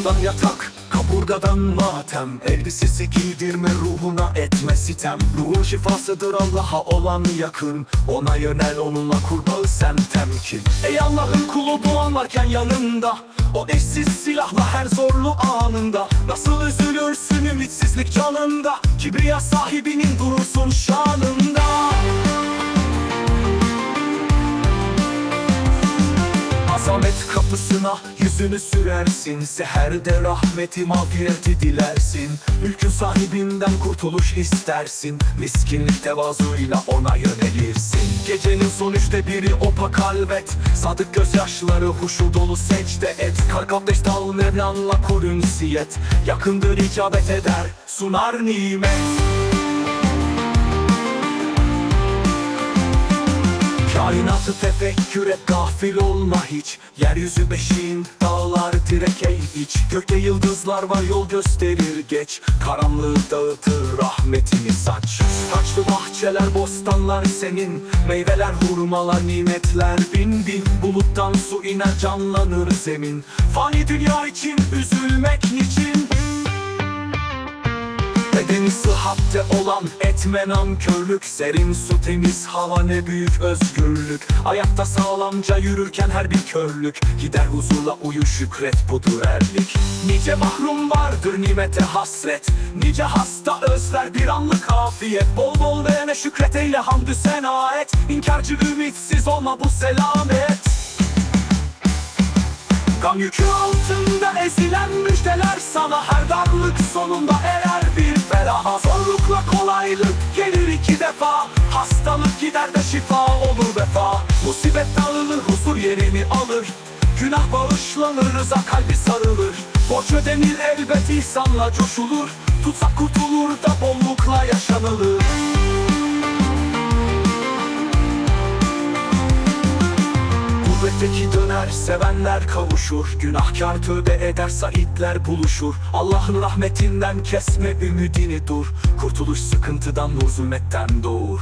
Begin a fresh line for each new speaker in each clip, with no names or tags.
Ardından yatak Kaburgadan matem. Elbisesi giydirme ruhuna etme sitem. Ruhun şifasıdır Allah'a olan yakın. Ona yönel onunla kurbağı sen temkin Ey Allah'ın kulu duan varken yanında O eşsiz silahla her zorlu anında. Nasıl üzülürsün ümitsizlik canında? Kibriya sahibinin durursun şanında kapısına yüzünü sürersin Seherde rahmeti mağfireti dilersin. Mülkün sahibinden kurtuluş istersin Miskinlik tevazuyla ona yönelirsin. Gecenin son üçte biri opa kalbet Sadık gözyaşları huşu dolu secde et. Kalk abdest al Mevlan'la kur ünsiyet Yakındır icabet eder sunar nimet Kainatı tefekkür et gafil olma hiç. Yeryüzü beşiğin dağlar direk ey iç Gökte yıldızlar var yol gösterir geç. Karanlığı dağıtır rahmetini saç. Taçlı bahçeler bostanlar senin. Meyveler hurmalar nimetler bin bin. Buluttan su iner canlanır zemin. Fani dünya için üzülmek Bedeni sıhhatte olan etme nankörlük Serin su temiz hava ne büyük özgürlük. Ayakta sağlamca yürürken her bir körlük. Gider huzurla uyu şükret budur erlik. Nice mahrum vardır nimete hasret. Nice hasta özler bir anlık afiyet. Bol bol verene şükret eyle hamdü sena et. İnkarcı ümitsiz olma bu selamet. Gam yükü altında ezilen müjdeler sana Her darlık sonunda erer feraha Zorlukla kolaylık gelir iki defa. Hastalık gider de şifa olur vefa. Musibet dağılır huzur yerini alır. Günah bağışlanır rıza kalbi sarılır. Borç ödenir elbet ihsanla coşulur. Tutsak kurtulur da bollukla yaşanılır Teki döner sevenler kavuşur. Günahkar tövbe eder saitler buluşur. Allah'ın rahmetinden kesme ümidini dur. Kurtuluş sıkıntıdan nur zulmetten doğur.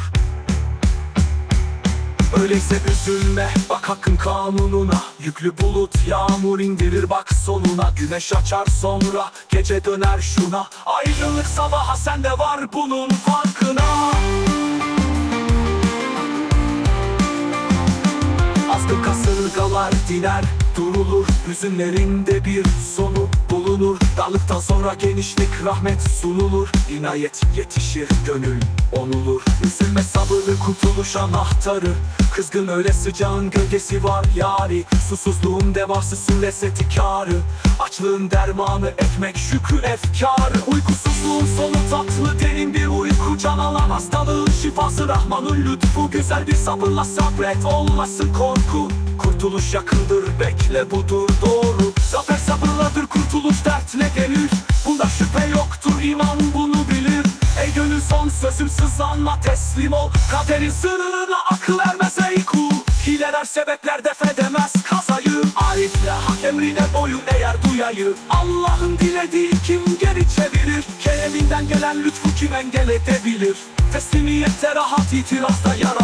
Öyleyse üzülme bak hakkın kanununa. Yüklü bulut yağmur indirir bak sonuna. Güneş açar sonra gece döner şuna. Ayrılık sabaha sende var bunun farkına. Kasırgalar diner durulur Hüzünlerinde bir sonu bulunur. Darlıktan sonra genişlik rahmet sunulur. İnayet yetişir gönül onulur. Üzülme sabırlı kurtuluş anahtarı. Kızgın öyle sıcağın gölgesi var yari. Susuzluğun devası lezzeti kârı Açlığın dermanı ekmek şükür efkarı. Uykusuzluğun sonu tatlı derin bir uyku. Can alan hastalığın şifası. Rahman'ın lütfu Güzel bir sabırla sabret. Olmasın korku Kurtuluş yakındır bekle budur doğru. Zafer sabırladır kurtuluş dertle gelir. Bunda şüphe yoktur iman bunu bilir. Ey gönül son sözüm sızlanma teslim ol. Kaderin sırrına akıl ermez ey kul. Hileler sebepler def edemez kazayı. Arifle hak emrine boyun eğer duyayı. Allah'ın dilediği kim geri çevirir? Kereminden gelen lütfu kim engel edebilir? Teslimiyette rahat itirazda yaram